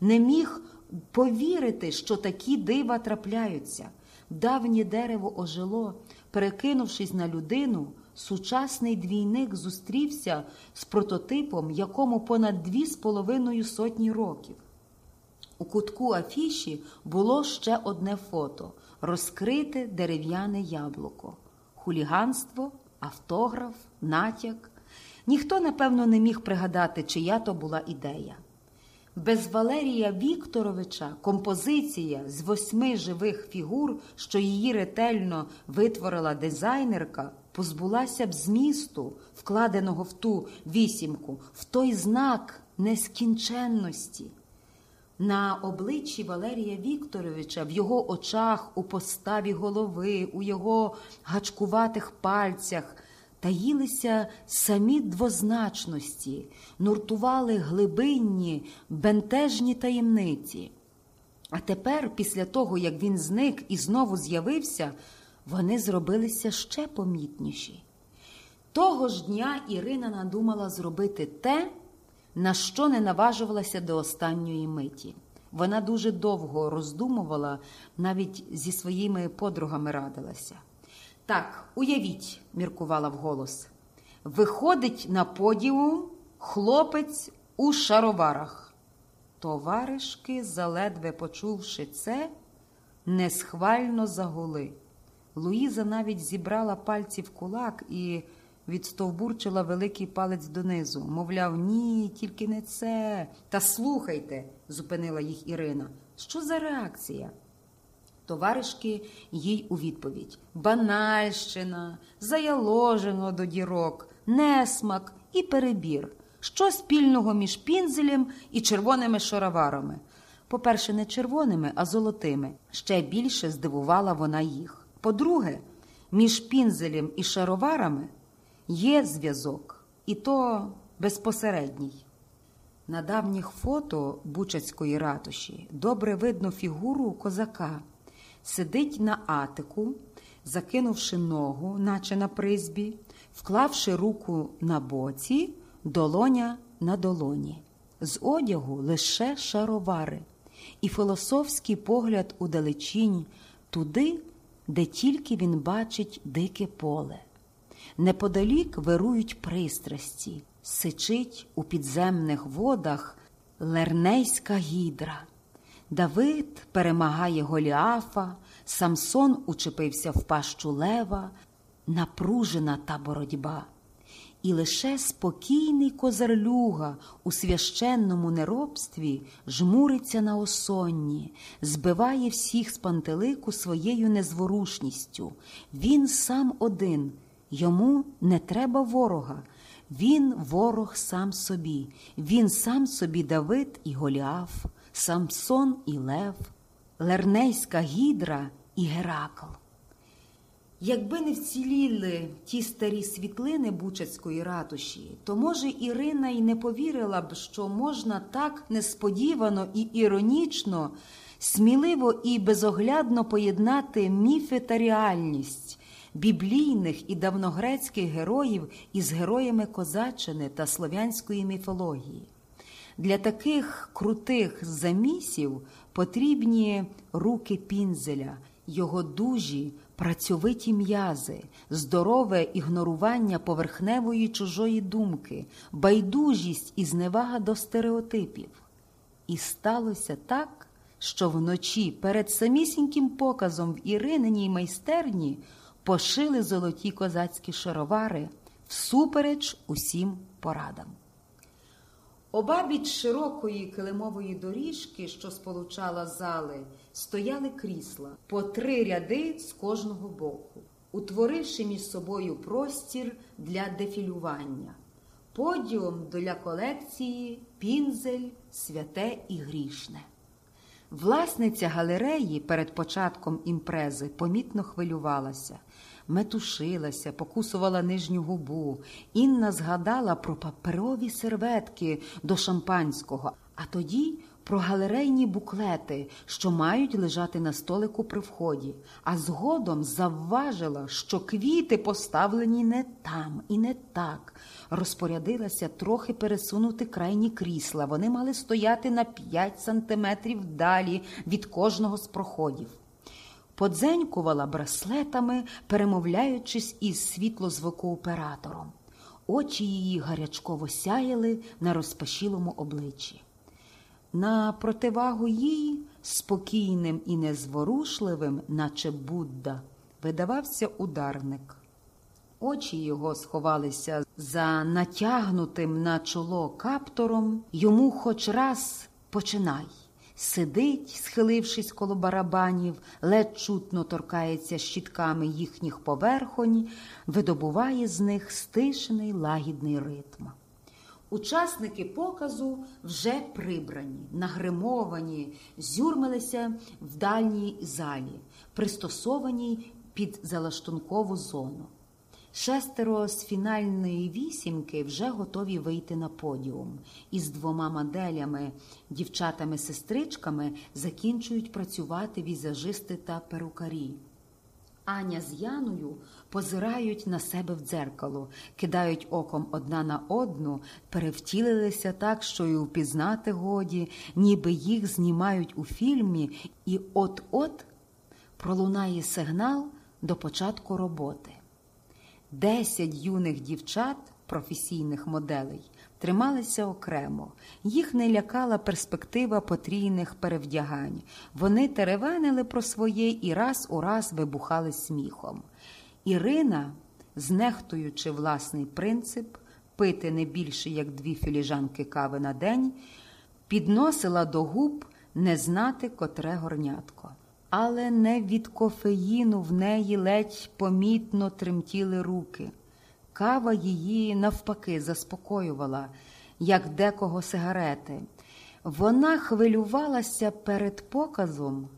не міг повірити, що такі дива трапляються. Давнє дерево ожило, перекинувшись на людину, сучасний двійник зустрівся з прототипом, якому понад дві з половиною сотні років. У кутку афіші було ще одне фото розкрите дерев'яне яблуко, хуліганство, автограф, натяк. Ніхто, напевно, не міг пригадати, чия то була ідея. Без Валерія Вікторовича композиція з восьми живих фігур, що її ретельно витворила дизайнерка, позбулася б змісту, вкладеного в ту вісімку, в той знак нескінченності. На обличчі Валерія Вікторовича, в його очах, у поставі голови, у його гачкуватих пальцях таїлися самі двозначності, нуртували глибинні, бентежні таємниці. А тепер, після того, як він зник і знову з'явився, вони зробилися ще помітніші. Того ж дня Ірина надумала зробити те, на що не наважувалася до останньої миті. Вона дуже довго роздумувала, навіть зі своїми подругами радилася. Так, уявіть, міркувала вголос. Виходить на подіум хлопець у шароварах. Товаришки, заледве почувши це, несхвально загули. Луїза навіть зібрала пальці в кулак і відстовбурчила великий палець донизу. Мовляв, ні, тільки не це. Та слухайте, зупинила їх Ірина. Що за реакція? Товаришки їй у відповідь: банальщина, заяложено до дірок, несмак і перебір. Що спільного між пінзелем і червоними шароварами? По-перше, не червоними, а золотими. Ще більше здивувала вона їх. По-друге, між пінзелем і шароварами є зв'язок, і то безпосередній. На давніх фото Бучацької ратуші добре видно фігуру козака. Сидить на атику, закинувши ногу, наче на призбі, вклавши руку на боці, долоня на долоні. З одягу лише шаровари, і філософський погляд у далечінь туди, де тільки він бачить дике поле. Неподалік вирують пристрасті, сичить у підземних водах лернейська гідра. Давид перемагає Голіафа, Самсон учепився в пащу лева, напружена та боротьба. І лише спокійний козарлюга у священному неробстві жмуриться на осонні, збиває всіх з пантелику своєю незворушністю. Він сам один, йому не треба ворога. Він ворог сам собі, він сам собі Давид і Голіаф, Самсон і Лев, Лернейська гідра і Геракл. Якби не вціліли ті старі світлини Бучацької ратуші, то, може, Ірина й не повірила б, що можна так несподівано і іронічно, сміливо і безоглядно поєднати міфи та реальність біблійних і давногрецьких героїв із героями козаччини та слов'янської міфології. Для таких крутих замісів потрібні руки пінзеля, його дужі, працьовиті м'язи, здорове ігнорування поверхневої чужої думки, байдужість і зневага до стереотипів. І сталося так, що вночі перед самісіньким показом в Ірининій майстерні пошили золоті козацькі шаровари всупереч усім порадам. Обабіч широкої килимової доріжки, що сполучала зали, стояли крісла по три ряди з кожного боку, утворивши між собою простір для дефілювання, подіум для колекції, пінзель, святе і грішне. Власниця галереї перед початком імпрези помітно хвилювалася метушилася, покусувала нижню губу. Інна згадала про паперові серветки до шампанського, а тоді про галерейні буклети, що мають лежати на столику при вході, а згодом завважила, що квіти поставлені не там і не так. Розпорядилася трохи пересунути крайні крісла. Вони мали стояти на 5 сантиметрів далі від кожного з проходів. Подзенькувала браслетами, перемовляючись із світлозвукооператором. Очі її гарячково сяяли на розпашілому обличчі. На противагу їй, спокійним і незворушливим, наче Будда, видавався ударник. Очі його сховалися за натягнутим на чоло каптором. Йому хоч раз починай. Сидить, схилившись коло барабанів, ледь чутно торкається щітками їхніх поверхонь, видобуває з них стишений лагідний ритм. Учасники показу вже прибрані, нагримовані, зюрмилися в дальній залі, пристосованій під залаштункову зону. Шестеро з фінальної вісімки вже готові вийти на подіум. Із двома моделями, дівчатами-сестричками, закінчують працювати візажисти та перукарі. Аня з Яною позирають на себе в дзеркало, кидають оком одна на одну, перевтілилися так, що й упізнати годі, ніби їх знімають у фільмі, і от-от пролунає сигнал до початку роботи. Десять юних дівчат, професійних моделей, трималися окремо. Їх не лякала перспектива потрійних перевдягань. Вони теревенили про своє і раз у раз вибухали сміхом. Ірина, знехтуючи власний принцип, пити не більше як дві філіжанки кави на день, підносила до губ не знати котре горнятко. Але не від кофеїну в неї ледь помітно тремтіли руки. Кава її навпаки заспокоювала, як декого сигарети. Вона хвилювалася перед показом